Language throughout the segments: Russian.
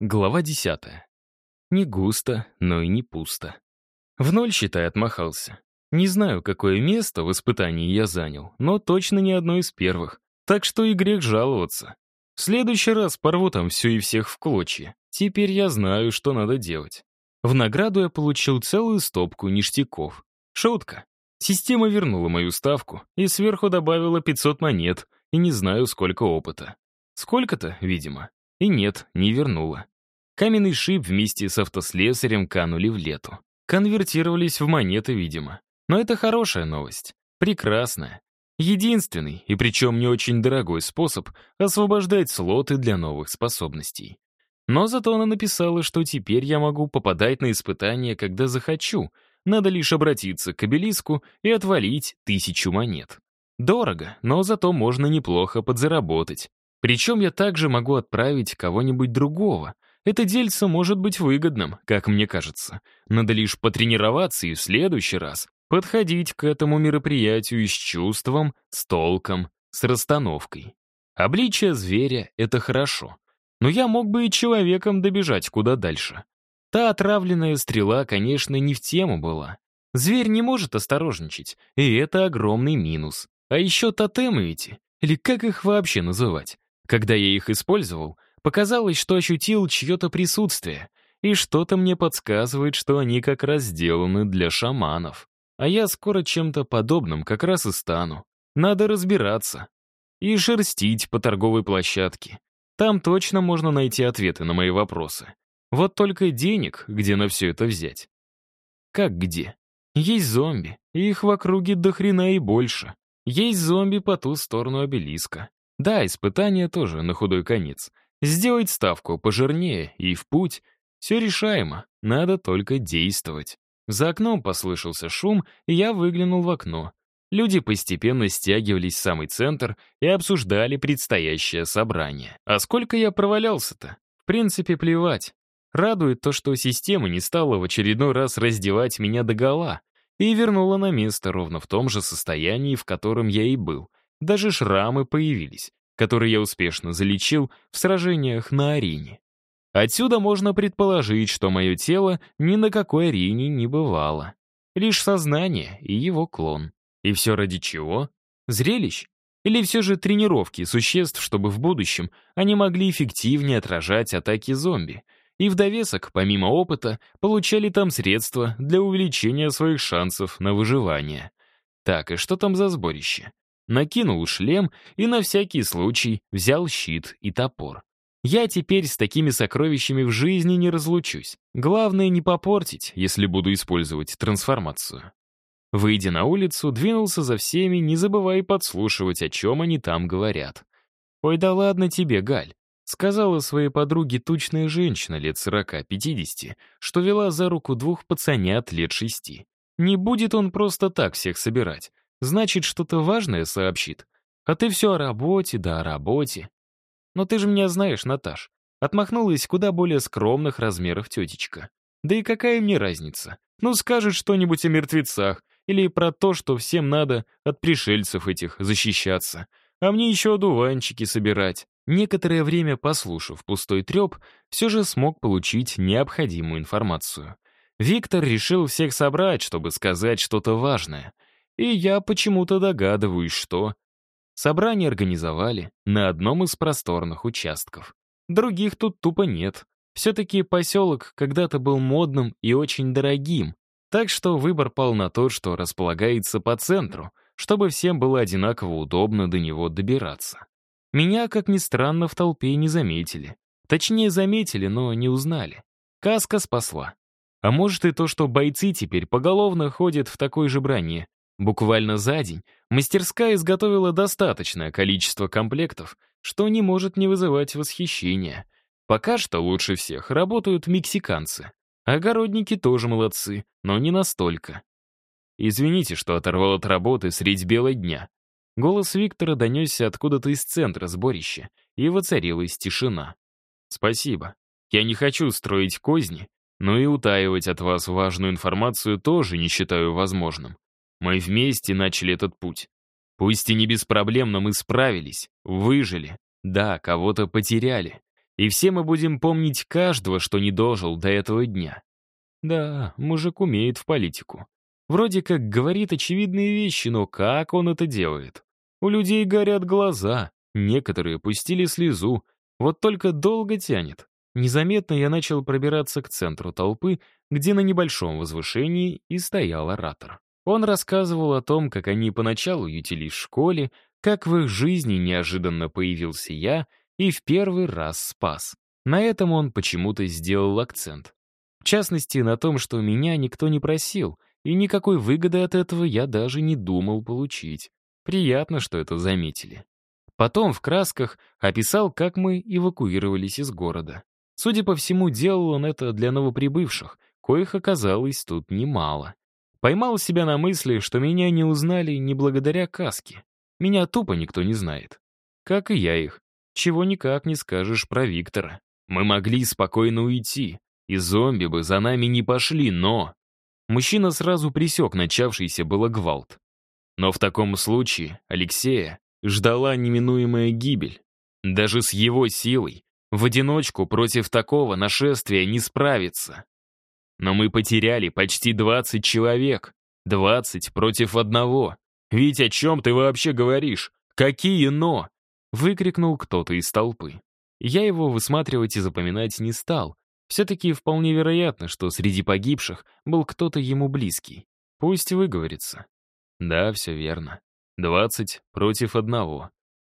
Глава 10. Не густо, но и не пусто. В ноль, считай, отмахался. Не знаю, какое место в испытании я занял, но точно не одно из первых. Так что и грех жаловаться. В следующий раз порву там все и всех в клочья. Теперь я знаю, что надо делать. В награду я получил целую стопку ништяков. Шутка. Система вернула мою ставку и сверху добавила 500 монет, и не знаю, сколько опыта. Сколько-то, видимо. И нет, не вернула. Каменный шип вместе с автослесарем канули в лету. Конвертировались в монеты, видимо. Но это хорошая новость. Прекрасная. Единственный, и причем не очень дорогой способ освобождать слоты для новых способностей. Но зато она написала, что теперь я могу попадать на испытания, когда захочу. Надо лишь обратиться к обелиску и отвалить тысячу монет. Дорого, но зато можно неплохо подзаработать. Причем я также могу отправить кого-нибудь другого. Это дельце может быть выгодным, как мне кажется. Надо лишь потренироваться и в следующий раз подходить к этому мероприятию с чувством, с толком, с расстановкой. Обличие зверя — это хорошо. Но я мог бы и человеком добежать куда дальше. Та отравленная стрела, конечно, не в тему была. Зверь не может осторожничать, и это огромный минус. А еще тотемы эти, или как их вообще называть? Когда я их использовал, показалось, что ощутил чье-то присутствие, и что-то мне подсказывает, что они как раз сделаны для шаманов. А я скоро чем-то подобным как раз и стану. Надо разбираться. И шерстить по торговой площадке. Там точно можно найти ответы на мои вопросы. Вот только денег, где на все это взять? Как где? Есть зомби, их в округе до хрена и больше. Есть зомби по ту сторону обелиска. Да, испытание тоже на худой конец. Сделать ставку пожирнее и в путь. Все решаемо, надо только действовать. За окном послышался шум, и я выглянул в окно. Люди постепенно стягивались в самый центр и обсуждали предстоящее собрание. А сколько я провалялся-то? В принципе, плевать. Радует то, что система не стала в очередной раз раздевать меня догола и вернула на место ровно в том же состоянии, в котором я и был. Даже шрамы появились, которые я успешно залечил в сражениях на арене. Отсюда можно предположить, что мое тело ни на какой арене не бывало. Лишь сознание и его клон. И все ради чего? Зрелищ? Или все же тренировки существ, чтобы в будущем они могли эффективнее отражать атаки зомби? И в довесок, помимо опыта, получали там средства для увеличения своих шансов на выживание. Так, и что там за сборище? накинул шлем и на всякий случай взял щит и топор. Я теперь с такими сокровищами в жизни не разлучусь. Главное не попортить, если буду использовать трансформацию. Выйдя на улицу, двинулся за всеми, не забывая подслушивать, о чем они там говорят. «Ой, да ладно тебе, Галь», — сказала своей подруге тучная женщина лет 40-50, что вела за руку двух пацанят лет шести. «Не будет он просто так всех собирать значит, что-то важное сообщит. А ты все о работе, да о работе. Но ты же меня знаешь, Наташ. Отмахнулась куда более скромных размеров тетечка. Да и какая мне разница? Ну, скажет что-нибудь о мертвецах или про то, что всем надо от пришельцев этих защищаться. А мне еще одуванчики собирать. Некоторое время послушав пустой треп, все же смог получить необходимую информацию. Виктор решил всех собрать, чтобы сказать что-то важное — и я почему-то догадываюсь, что... Собрание организовали на одном из просторных участков. Других тут тупо нет. Все-таки поселок когда-то был модным и очень дорогим, так что выбор пал на то, что располагается по центру, чтобы всем было одинаково удобно до него добираться. Меня, как ни странно, в толпе не заметили. Точнее, заметили, но не узнали. Каска спасла. А может и то, что бойцы теперь поголовно ходят в такой же броне, Буквально за день мастерская изготовила достаточное количество комплектов, что не может не вызывать восхищения. Пока что лучше всех работают мексиканцы. Огородники тоже молодцы, но не настолько. «Извините, что оторвал от работы средь бела дня». Голос Виктора донесся откуда-то из центра сборища, и воцарилась тишина. «Спасибо. Я не хочу строить козни, но и утаивать от вас важную информацию тоже не считаю возможным. Мы вместе начали этот путь. Пусть и не без проблем, но мы справились, выжили. Да, кого-то потеряли. И все мы будем помнить каждого, что не дожил до этого дня. Да, мужик умеет в политику. Вроде как говорит очевидные вещи, но как он это делает? У людей горят глаза, некоторые пустили слезу, вот только долго тянет. Незаметно я начал пробираться к центру толпы, где на небольшом возвышении и стоял оратор. Он рассказывал о том, как они поначалу ютились в школе, как в их жизни неожиданно появился я и в первый раз спас. На этом он почему-то сделал акцент. В частности, на том, что меня никто не просил, и никакой выгоды от этого я даже не думал получить. Приятно, что это заметили. Потом в красках описал, как мы эвакуировались из города. Судя по всему, делал он это для новоприбывших, коих оказалось тут немало. Поймал себя на мысли, что меня не узнали не благодаря каске. Меня тупо никто не знает. Как и я их. Чего никак не скажешь про Виктора. Мы могли спокойно уйти, и зомби бы за нами не пошли, но... Мужчина сразу присек начавшийся было гвалт. Но в таком случае Алексея ждала неминуемая гибель. Даже с его силой в одиночку против такого нашествия не справиться. Но мы потеряли почти 20 человек. 20 против одного. Ведь о чем ты вообще говоришь? Какие «но»?» Выкрикнул кто-то из толпы. Я его высматривать и запоминать не стал. Все-таки вполне вероятно, что среди погибших был кто-то ему близкий. Пусть выговорится. Да, все верно. 20 против одного.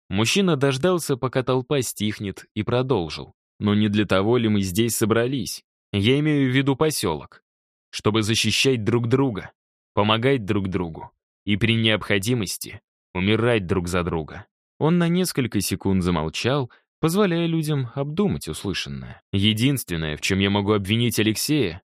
Мужчина дождался, пока толпа стихнет, и продолжил. Но не для того ли мы здесь собрались? Я имею в виду поселок. Чтобы защищать друг друга, помогать друг другу и при необходимости умирать друг за друга. Он на несколько секунд замолчал, позволяя людям обдумать услышанное. Единственное, в чем я могу обвинить Алексея,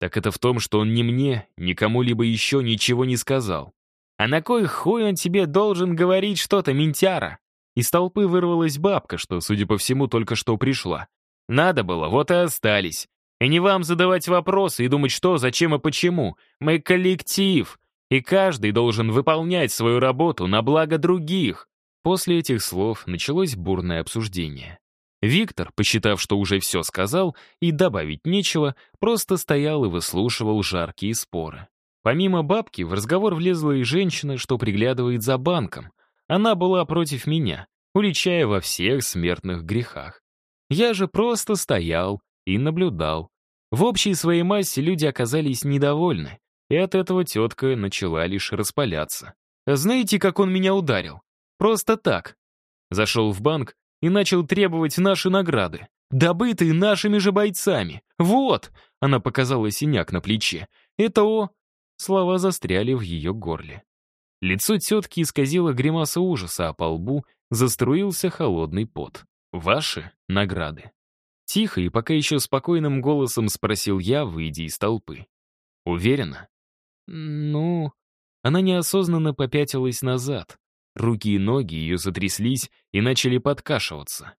так это в том, что он ни мне, ни кому-либо еще ничего не сказал. «А на кой хуй он тебе должен говорить что-то, ментяра?» Из толпы вырвалась бабка, что, судя по всему, только что пришла. «Надо было, вот и остались. И не вам задавать вопросы и думать, что, зачем и почему. Мы коллектив, и каждый должен выполнять свою работу на благо других». После этих слов началось бурное обсуждение. Виктор, посчитав, что уже все сказал и добавить нечего, просто стоял и выслушивал жаркие споры. Помимо бабки, в разговор влезла и женщина, что приглядывает за банком. Она была против меня, уличая во всех смертных грехах. Я же просто стоял и наблюдал. В общей своей массе люди оказались недовольны, и от этого тетка начала лишь распаляться. «Знаете, как он меня ударил? Просто так». Зашел в банк и начал требовать наши награды, добытые нашими же бойцами. «Вот!» — она показала синяк на плече. «Это о...» Слова застряли в ее горле. Лицо тетки исказило гримаса ужаса, а по лбу заструился холодный пот. «Ваши награды». Тихо и пока еще спокойным голосом спросил я, выйдя из толпы. «Уверена?» «Ну...» Она неосознанно попятилась назад. Руки и ноги ее затряслись и начали подкашиваться.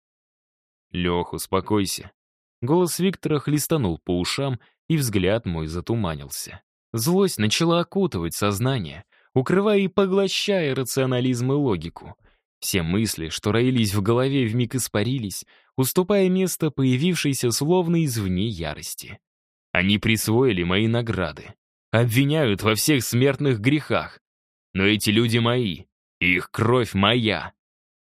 «Лех, успокойся». Голос Виктора хлестанул по ушам, и взгляд мой затуманился. Злость начала окутывать сознание, укрывая и поглощая рационализм и логику. Все мысли, что роились в голове, вмиг испарились, уступая место появившейся словно извне ярости. Они присвоили мои награды, обвиняют во всех смертных грехах. Но эти люди мои, их кровь моя.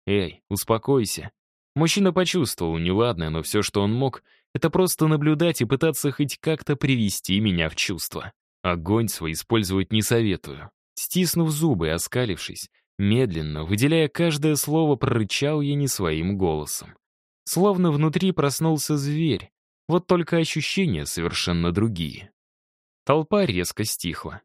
Эй, успокойся. Мужчина почувствовал неладное, но все, что он мог, это просто наблюдать и пытаться хоть как-то привести меня в чувство. Огонь свой использовать не советую. Стиснув зубы и оскалившись, медленно, выделяя каждое слово, прорычал я не своим голосом. Словно внутри проснулся зверь, вот только ощущения совершенно другие. Толпа резко стихла.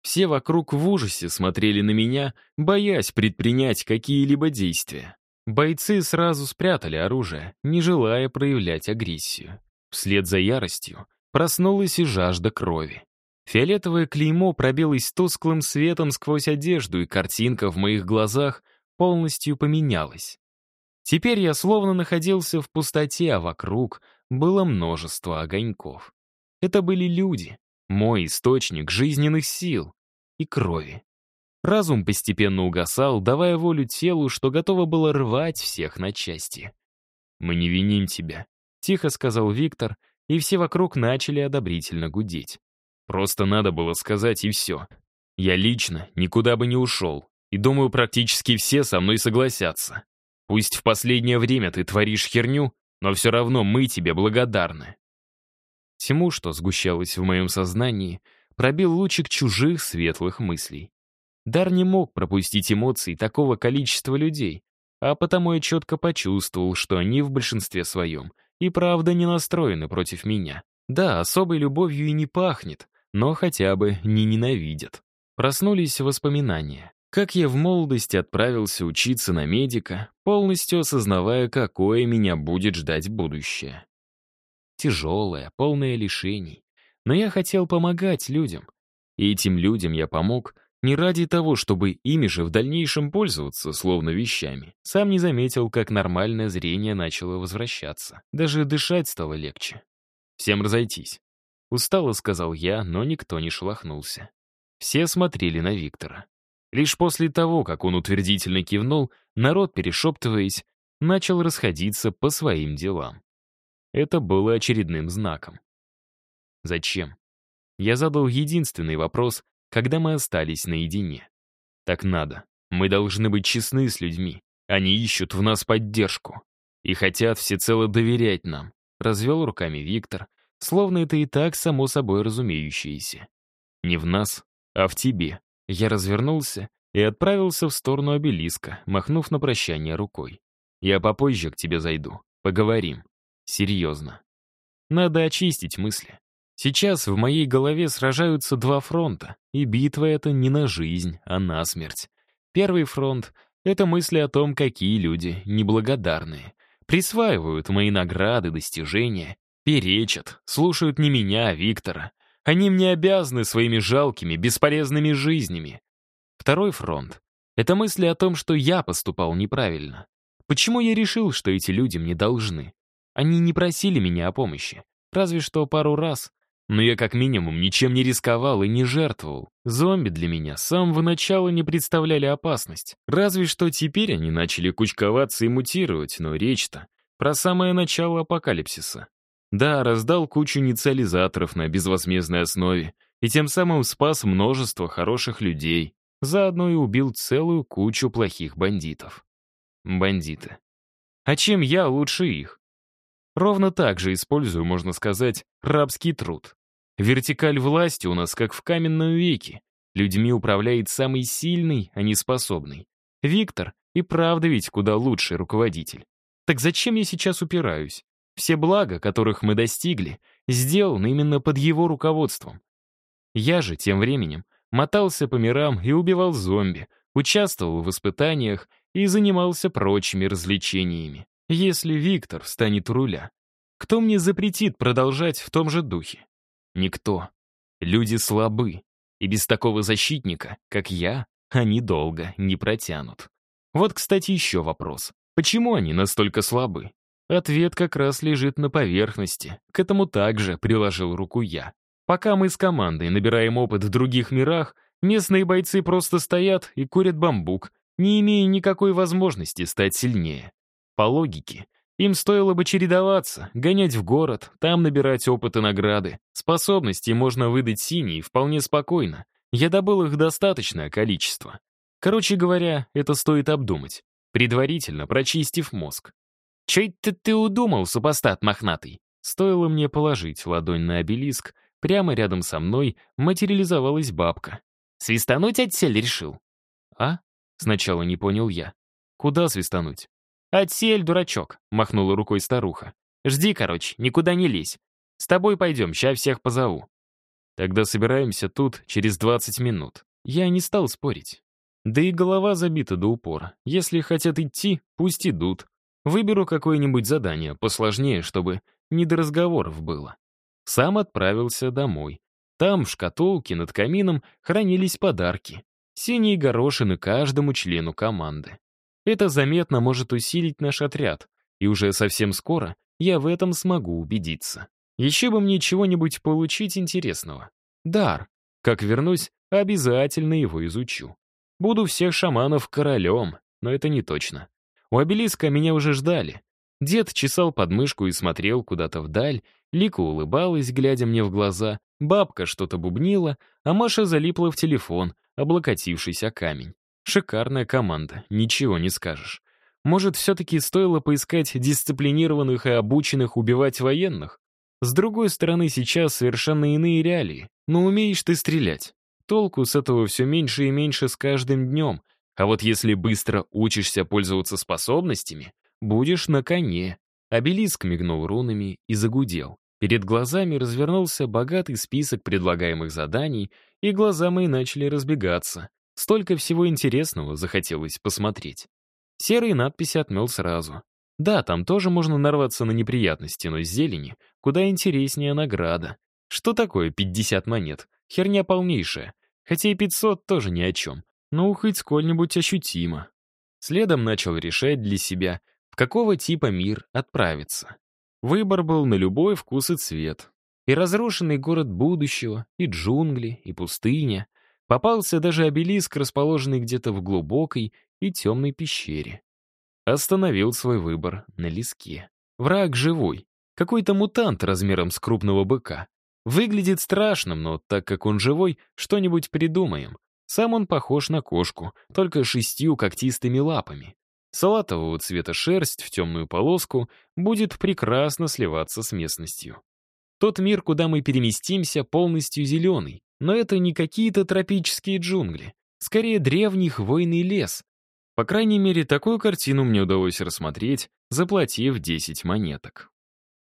Все вокруг в ужасе смотрели на меня, боясь предпринять какие-либо действия. Бойцы сразу спрятали оружие, не желая проявлять агрессию. Вслед за яростью проснулась и жажда крови. Фиолетовое клеймо пробилось тусклым светом сквозь одежду, и картинка в моих глазах полностью поменялась. Теперь я словно находился в пустоте, а вокруг было множество огоньков. Это были люди, мой источник жизненных сил и крови. Разум постепенно угасал, давая волю телу, что готово было рвать всех на части. «Мы не виним тебя», — тихо сказал Виктор, и все вокруг начали одобрительно гудеть. «Просто надо было сказать, и все. Я лично никуда бы не ушел, и думаю, практически все со мной согласятся. Пусть в последнее время ты творишь херню, но все равно мы тебе благодарны». Всему, что сгущалось в моем сознании, пробил лучик чужих светлых мыслей. Дар не мог пропустить эмоций такого количества людей, а потому я четко почувствовал, что они в большинстве своем и правда не настроены против меня. Да, особой любовью и не пахнет, но хотя бы не ненавидят. Проснулись воспоминания. Как я в молодости отправился учиться на медика, полностью осознавая, какое меня будет ждать будущее. Тяжелое, полное лишений. Но я хотел помогать людям. И этим людям я помог не ради того, чтобы ими же в дальнейшем пользоваться, словно вещами. Сам не заметил, как нормальное зрение начало возвращаться. Даже дышать стало легче. «Всем разойтись». Устало сказал я, но никто не шелохнулся. Все смотрели на Виктора. Лишь после того, как он утвердительно кивнул, народ, перешептываясь, начал расходиться по своим делам. Это было очередным знаком. Зачем? Я задал единственный вопрос, когда мы остались наедине. Так надо. Мы должны быть честны с людьми. Они ищут в нас поддержку. И хотят всецело доверять нам. Развел руками Виктор, словно это и так само собой разумеющееся. Не в нас, а в тебе. Я развернулся и отправился в сторону обелиска, махнув на прощание рукой. «Я попозже к тебе зайду. Поговорим. Серьезно. Надо очистить мысли. Сейчас в моей голове сражаются два фронта, и битва эта не на жизнь, а на смерть. Первый фронт — это мысли о том, какие люди неблагодарные. Присваивают мои награды, достижения, перечат, слушают не меня, а Виктора — они мне обязаны своими жалкими, бесполезными жизнями. Второй фронт — это мысли о том, что я поступал неправильно. Почему я решил, что эти люди мне должны? Они не просили меня о помощи, разве что пару раз, но я как минимум ничем не рисковал и не жертвовал. Зомби для меня с самого начала не представляли опасность. Разве что теперь они начали кучковаться и мутировать, но речь-то про самое начало апокалипсиса. Да, раздал кучу нецелизаторов на безвозмездной основе и тем самым спас множество хороших людей, заодно и убил целую кучу плохих бандитов. Бандиты. А чем я лучше их? Ровно так же использую, можно сказать, рабский труд. Вертикаль власти у нас как в каменном веке. Людьми управляет самый сильный, а не способный. Виктор и правда ведь куда лучший руководитель. Так зачем я сейчас упираюсь? Все блага, которых мы достигли, сделаны именно под его руководством. Я же тем временем мотался по мирам и убивал зомби, участвовал в испытаниях и занимался прочими развлечениями. Если Виктор встанет у руля, кто мне запретит продолжать в том же духе? Никто. Люди слабы, и без такого защитника, как я, они долго не протянут. Вот, кстати, еще вопрос. Почему они настолько слабы? Ответ как раз лежит на поверхности. К этому также приложил руку я. Пока мы с командой набираем опыт в других мирах, местные бойцы просто стоят и курят бамбук, не имея никакой возможности стать сильнее. По логике, им стоило бы чередоваться, гонять в город, там набирать опыт и награды. Способности можно выдать синие вполне спокойно. Я добыл их достаточное количество. Короче говоря, это стоит обдумать, предварительно прочистив мозг. «Чей-то ты удумал, супостат мохнатый!» Стоило мне положить ладонь на обелиск, прямо рядом со мной материализовалась бабка. «Свистануть отсель решил?» «А?» — сначала не понял я. «Куда свистануть?» «Отсель, дурачок!» — махнула рукой старуха. «Жди, короче, никуда не лезь. С тобой пойдем, ща всех позову». «Тогда собираемся тут через 20 минут». Я не стал спорить. Да и голова забита до упора. Если хотят идти, пусть идут. Выберу какое-нибудь задание посложнее, чтобы не до разговоров было. Сам отправился домой. Там, в шкатулке над камином, хранились подарки. Синие горошины каждому члену команды. Это заметно может усилить наш отряд, и уже совсем скоро я в этом смогу убедиться. Еще бы мне чего-нибудь получить интересного. Дар. Как вернусь, обязательно его изучу. Буду всех шаманов королем, но это не точно. У обелиска меня уже ждали. Дед чесал подмышку и смотрел куда-то вдаль, Лика улыбалась, глядя мне в глаза, бабка что-то бубнила, а Маша залипла в телефон, облокотившись о камень. Шикарная команда, ничего не скажешь. Может, все-таки стоило поискать дисциплинированных и обученных убивать военных? С другой стороны, сейчас совершенно иные реалии. Но умеешь ты стрелять. Толку с этого все меньше и меньше с каждым днем — а вот если быстро учишься пользоваться способностями, будешь на коне. Обелиск мигнул рунами и загудел. Перед глазами развернулся богатый список предлагаемых заданий, и глаза мои начали разбегаться. Столько всего интересного захотелось посмотреть. Серые надписи отмел сразу. Да, там тоже можно нарваться на неприятности, но с зелени куда интереснее награда. Что такое 50 монет? Херня полнейшая. Хотя и 500 тоже ни о чем но хоть сколь-нибудь ощутимо. Следом начал решать для себя, в какого типа мир отправиться. Выбор был на любой вкус и цвет. И разрушенный город будущего, и джунгли, и пустыня. Попался даже обелиск, расположенный где-то в глубокой и темной пещере. Остановил свой выбор на леске. Враг живой, какой-то мутант размером с крупного быка. Выглядит страшным, но так как он живой, что-нибудь придумаем. Сам он похож на кошку, только шестью когтистыми лапами. Салатового цвета шерсть в темную полоску будет прекрасно сливаться с местностью. Тот мир, куда мы переместимся, полностью зеленый, но это не какие-то тропические джунгли, скорее древний хвойный лес. По крайней мере, такую картину мне удалось рассмотреть, заплатив 10 монеток.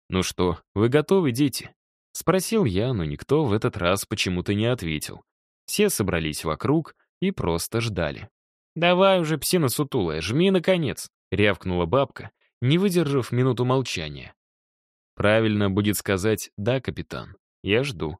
«Ну что, вы готовы, дети?» — спросил я, но никто в этот раз почему-то не ответил. Все собрались вокруг и просто ждали. «Давай уже, псина сутулая, жми наконец!» — рявкнула бабка, не выдержав минуту молчания. «Правильно будет сказать «да, капитан, я жду».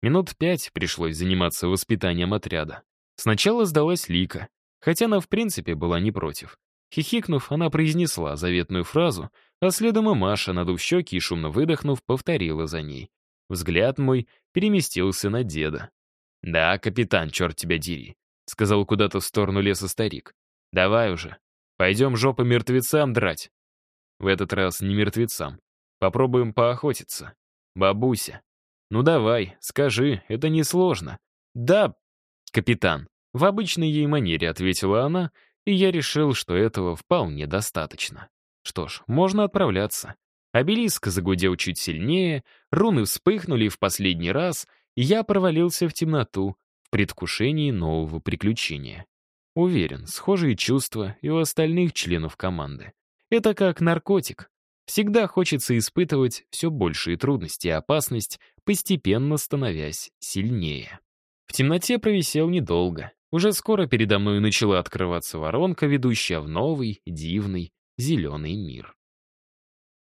Минут пять пришлось заниматься воспитанием отряда. Сначала сдалась Лика, хотя она в принципе была не против. Хихикнув, она произнесла заветную фразу, а следом и Маша, надув щеки и шумно выдохнув, повторила за ней. Взгляд мой переместился на деда, «Да, капитан, черт тебя дери», — сказал куда-то в сторону леса старик. «Давай уже. Пойдем жопы мертвецам драть». В этот раз не мертвецам. Попробуем поохотиться. Бабуся. Ну давай, скажи, это несложно. Да, капитан. В обычной ей манере ответила она, и я решил, что этого вполне достаточно. Что ж, можно отправляться. Обелиск загудел чуть сильнее, руны вспыхнули в последний раз — я провалился в темноту в предвкушении нового приключения. Уверен, схожие чувства и у остальных членов команды. Это как наркотик. Всегда хочется испытывать все большие трудности и опасность, постепенно становясь сильнее. В темноте провисел недолго. Уже скоро передо мной начала открываться воронка, ведущая в новый, дивный, зеленый мир.